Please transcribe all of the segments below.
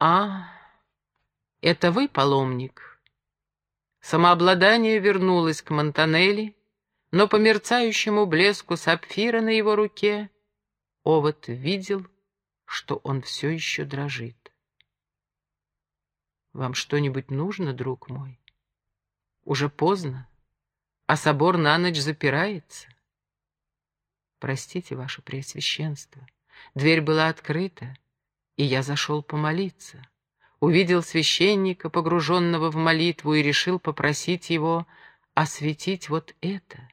«А, это вы, паломник?» Самообладание вернулось к Монтанелли, но по мерцающему блеску сапфира на его руке Овод видел, что он все еще дрожит. «Вам что-нибудь нужно, друг мой? Уже поздно, а собор на ночь запирается. Простите, ваше преосвященство, дверь была открыта, и я зашел помолиться. Увидел священника, погруженного в молитву, и решил попросить его осветить вот это.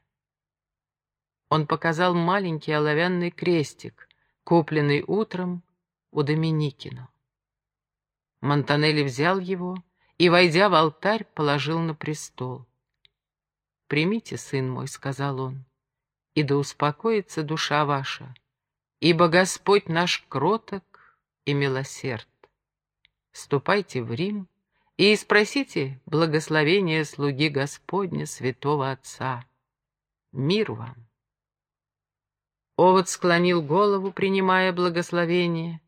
Он показал маленький оловянный крестик, купленный утром у Доминикино. Монтанелли взял его и, войдя в алтарь, положил на престол. «Примите, сын мой», — сказал он, — «и да успокоится душа ваша, ибо Господь наш кроток и милосерд. Ступайте в Рим и спросите благословения слуги Господня, святого Отца. Мир вам!» Овод склонил голову, принимая благословение,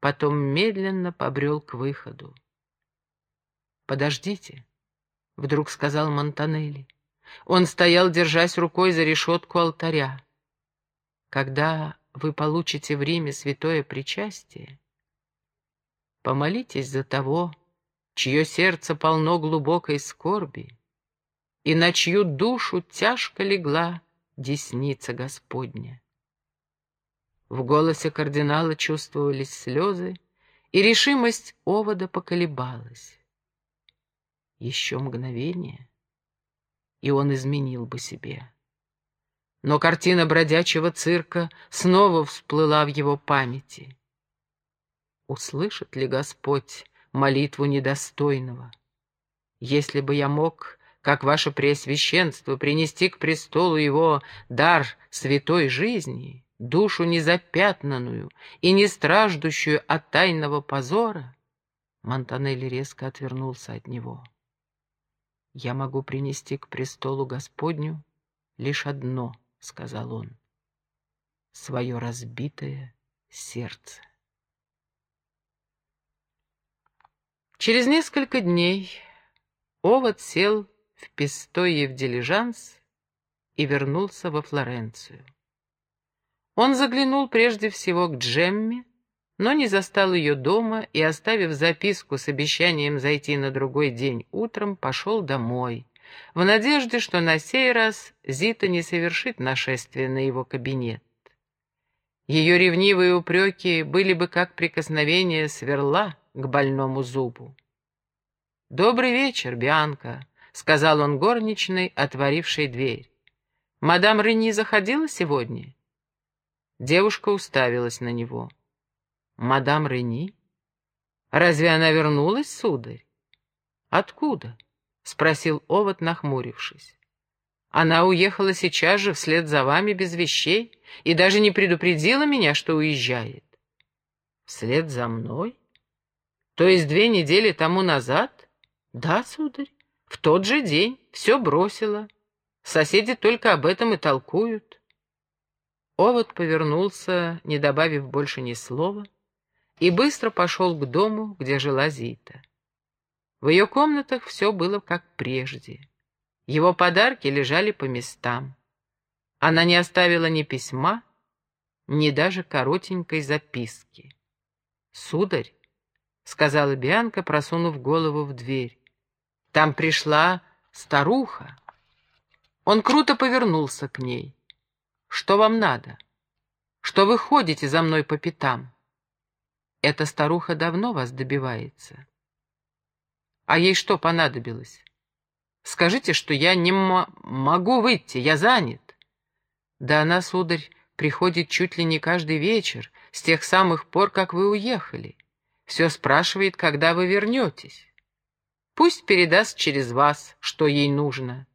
потом медленно побрел к выходу. «Подождите», — вдруг сказал Монтанелли. Он стоял, держась рукой за решетку алтаря. «Когда вы получите в Риме святое причастие, помолитесь за того, чье сердце полно глубокой скорби, и на чью душу тяжко легла десница Господня. В голосе кардинала чувствовались слезы, и решимость овода поколебалась. Еще мгновение, и он изменил бы себе. Но картина бродячего цирка снова всплыла в его памяти. Услышит ли Господь молитву недостойного? Если бы я мог, как ваше преосвященство, принести к престолу его дар святой жизни, душу незапятнанную и не страждущую от тайного позора, Монтанелли резко отвернулся от него. «Я могу принести к престолу Господню лишь одно», — сказал он, — «свое разбитое сердце». Через несколько дней Овод сел в Пестое в дилижанс и вернулся во Флоренцию. Он заглянул прежде всего к Джемме, но не застал ее дома и, оставив записку с обещанием зайти на другой день утром, пошел домой, в надежде, что на сей раз Зита не совершит нашествие на его кабинет. Ее ревнивые упреки были бы как прикосновение сверла к больному зубу. «Добрый вечер, Бианка», — сказал он горничной, отворившей дверь. «Мадам Рени заходила сегодня?» Девушка уставилась на него. «Мадам Рени? Разве она вернулась, сударь?» «Откуда?» — спросил Овод, нахмурившись. «Она уехала сейчас же вслед за вами без вещей и даже не предупредила меня, что уезжает». «Вслед за мной? То есть две недели тому назад?» «Да, сударь, в тот же день все бросила. Соседи только об этом и толкуют». Овод повернулся, не добавив больше ни слова, и быстро пошел к дому, где жила Зита. В ее комнатах все было как прежде. Его подарки лежали по местам. Она не оставила ни письма, ни даже коротенькой записки. «Сударь», — сказала Бианка, просунув голову в дверь, — «там пришла старуха». Он круто повернулся к ней. Что вам надо? Что вы ходите за мной по пятам? Эта старуха давно вас добивается. А ей что понадобилось? Скажите, что я не могу выйти, я занят. Да она, сударь, приходит чуть ли не каждый вечер, с тех самых пор, как вы уехали. Все спрашивает, когда вы вернетесь. Пусть передаст через вас, что ей нужно.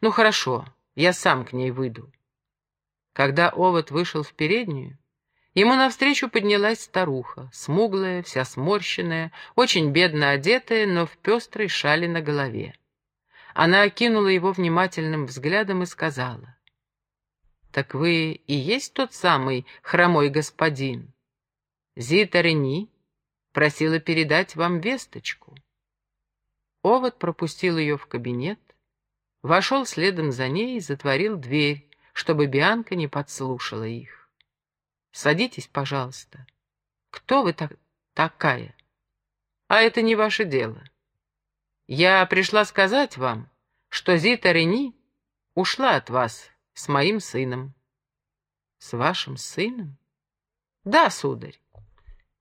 Ну хорошо, я сам к ней выйду. Когда овод вышел в переднюю, ему навстречу поднялась старуха, смуглая, вся сморщенная, очень бедно одетая, но в пестрой шале на голове. Она окинула его внимательным взглядом и сказала, «Так вы и есть тот самый хромой господин?» «Зита Рени, просила передать вам весточку. Овод пропустил ее в кабинет, вошел следом за ней и затворил дверь, чтобы Бианка не подслушала их. «Садитесь, пожалуйста. Кто вы так такая?» «А это не ваше дело. Я пришла сказать вам, что Зита Рени ушла от вас с моим сыном». «С вашим сыном?» «Да, сударь.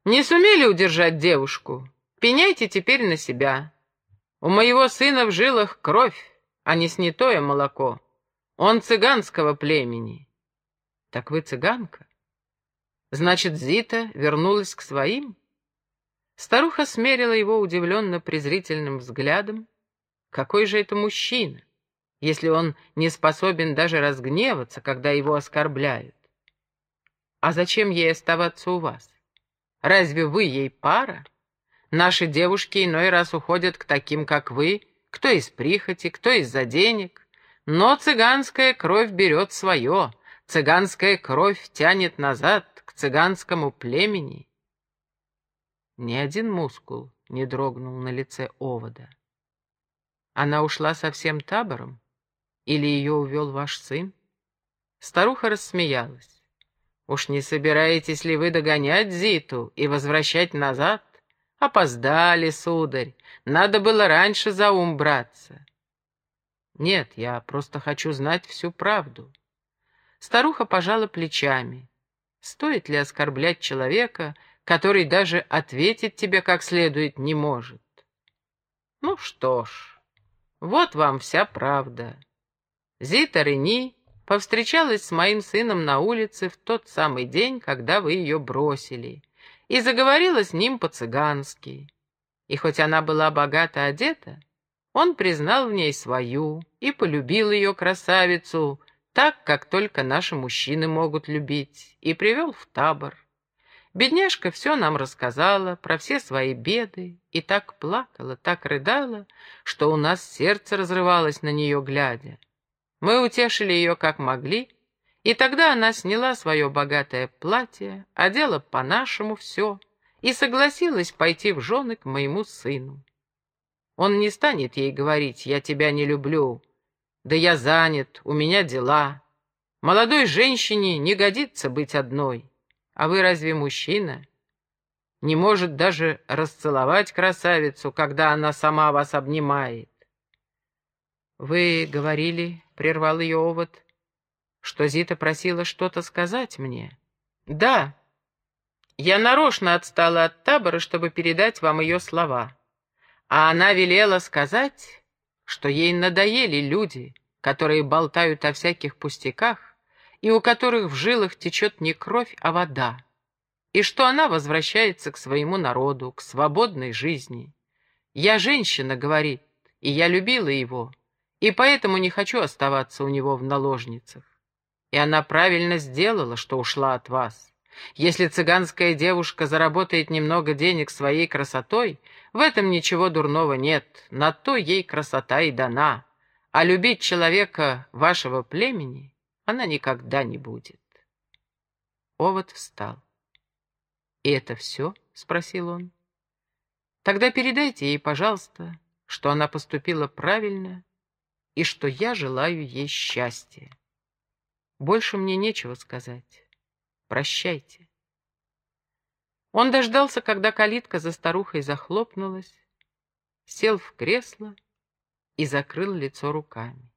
Не сумели удержать девушку? Пеняйте теперь на себя. У моего сына в жилах кровь, а не снятое молоко. Он цыганского племени. Так вы цыганка? Значит, Зита вернулась к своим? Старуха смерила его удивленно-презрительным взглядом. Какой же это мужчина, если он не способен даже разгневаться, когда его оскорбляют? А зачем ей оставаться у вас? Разве вы ей пара? Наши девушки иной раз уходят к таким, как вы, кто из прихоти, кто из-за денег. Но цыганская кровь берет свое, цыганская кровь тянет назад цыганскому племени. Ни один мускул не дрогнул на лице овода. Она ушла со всем табором? Или ее увел ваш сын? Старуха рассмеялась. Уж не собираетесь ли вы догонять Зиту и возвращать назад? Опоздали, сударь. Надо было раньше за ум браться. Нет, я просто хочу знать всю правду. Старуха пожала плечами. Стоит ли оскорблять человека, который даже ответить тебе как следует не может? Ну что ж, вот вам вся правда. Зита Рени повстречалась с моим сыном на улице в тот самый день, когда вы ее бросили, и заговорила с ним по-цыгански. И хоть она была богато одета, он признал в ней свою и полюбил ее красавицу, так, как только наши мужчины могут любить, и привел в табор. Бедняжка все нам рассказала про все свои беды и так плакала, так рыдала, что у нас сердце разрывалось на нее глядя. Мы утешили ее как могли, и тогда она сняла свое богатое платье, одела по-нашему все и согласилась пойти в жены к моему сыну. Он не станет ей говорить «я тебя не люблю», «да я занят, у меня дела». Молодой женщине не годится быть одной. А вы разве мужчина? Не может даже расцеловать красавицу, когда она сама вас обнимает. Вы говорили, прервал ее овод, что Зита просила что-то сказать мне. Да, я нарочно отстала от табора, чтобы передать вам ее слова. А она велела сказать, что ей надоели люди, которые болтают о всяких пустяках и у которых в жилах течет не кровь, а вода, и что она возвращается к своему народу, к свободной жизни. «Я женщина», — говорит, — «и я любила его» и поэтому не хочу оставаться у него в наложницах. И она правильно сделала, что ушла от вас. Если цыганская девушка заработает немного денег своей красотой, в этом ничего дурного нет, на то ей красота и дана. А любить человека вашего племени она никогда не будет. Овод встал. «И это все?» — спросил он. «Тогда передайте ей, пожалуйста, что она поступила правильно и что я желаю ей счастья. Больше мне нечего сказать. Прощайте. Он дождался, когда калитка за старухой захлопнулась, сел в кресло и закрыл лицо руками.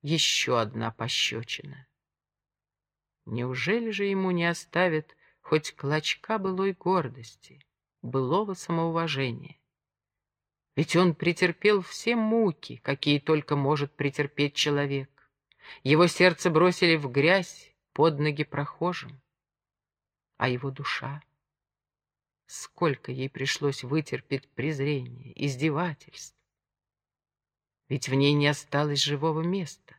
Еще одна пощечина. Неужели же ему не оставят хоть клочка былой гордости, былого самоуважения? Ведь он претерпел все муки, какие только может претерпеть человек. Его сердце бросили в грязь под ноги прохожим. А его душа? Сколько ей пришлось вытерпеть презрение, издевательств. Ведь в ней не осталось живого места.